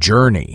journey.